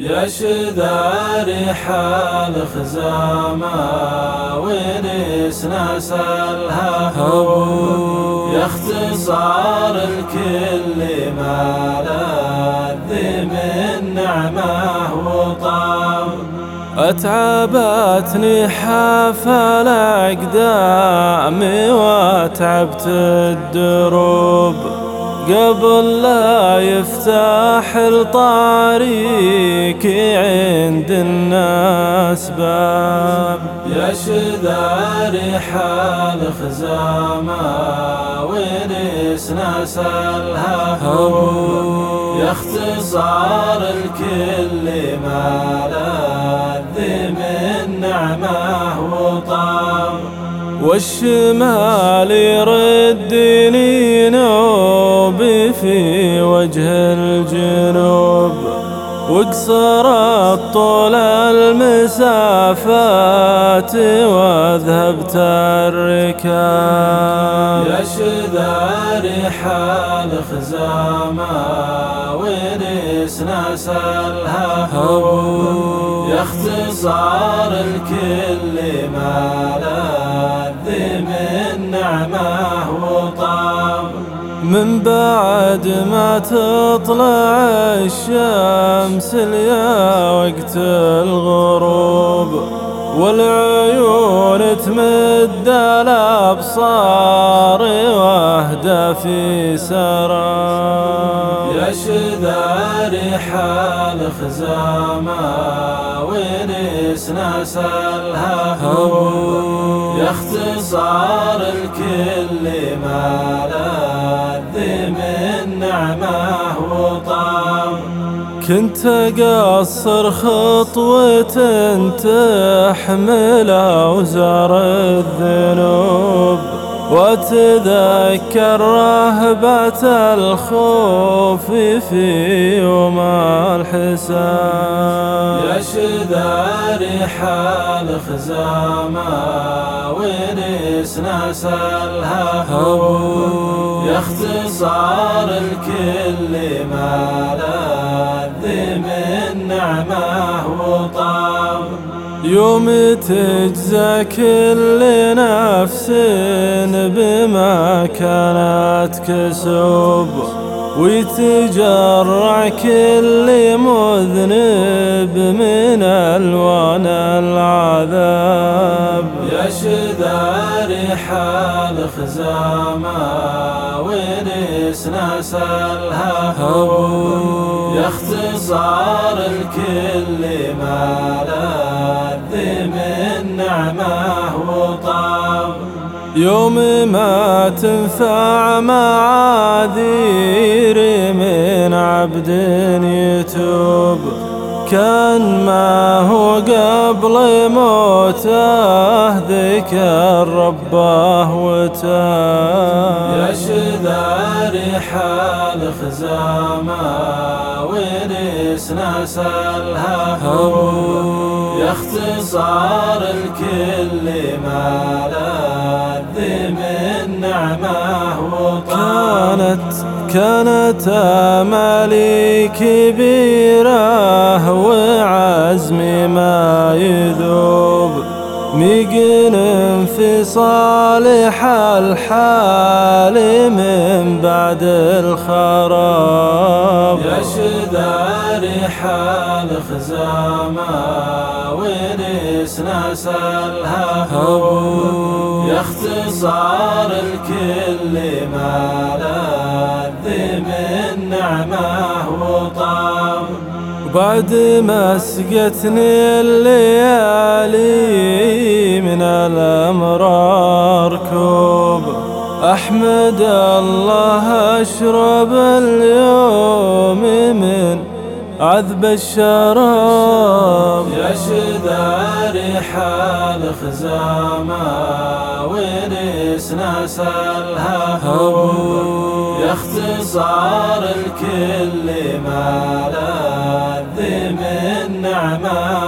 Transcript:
يا شذا رحال خزامة ونس ناس الهبو يا اختصار الكل ما لذ من نعمة وطام أتعبتني حافل أقدامي وتعبت الدروب. قبل لا يفتح الطريق عند الناس باب. يا شذا رحال خزامة ونس ناس الهبو يا اختصار الكل ما لذ من نعمة وطام والشمال يردني نوبي في وجه الجنوب وقصرت طول المسافات وذهبت الركاب. يا شذا رحال خزامة ونس ناس الهبو يا اختصار الكل ما لذ من بعد ما تطلع الشمس ليا وقت الغروب والعيون تمد الابصار وأهدى في سراب. يا شذا رحال خزامة ونس ناس الهبو يا اختصار الكل ما كنت أقصر خطوة تحمل أوزار الذنوب وتذكر رهبة الخوف في يوم الحساب. شذا رحال خزامة ونس ناس الهبو يا اختصار الكل ما يوم تجزى كل نفس بما كانت كسب ويتجرع كل مذنب من ألوان العذاب. يا شذا رحال خزامة ونس ناس يا اختصار الكل ما من نعمه وطاب يوم ما تنفع معاذير من عبد يتوب كان ما هو قبل موته ذكر ربه وتاب يا شذا رحال خزامة ونس ناس اختصار الكل ما لذ من نعمه وطاب كانت كانت آمالي كبيرة وعزمي ما يذوب ميقن في صالح الحال من بعد الخراب. شذا رحال خزامة ونس ناس الهبو يا اختصار الكل ما لذ من نعمة وطاب. بعد ما سقتني الليالي من الأمرار كوب. أحمد الله أشرب اليوم من عذب الشراب. يا شذا رحال خزامة ونس ناس الهبو يا اختصار الكل ما لذ من نعمة.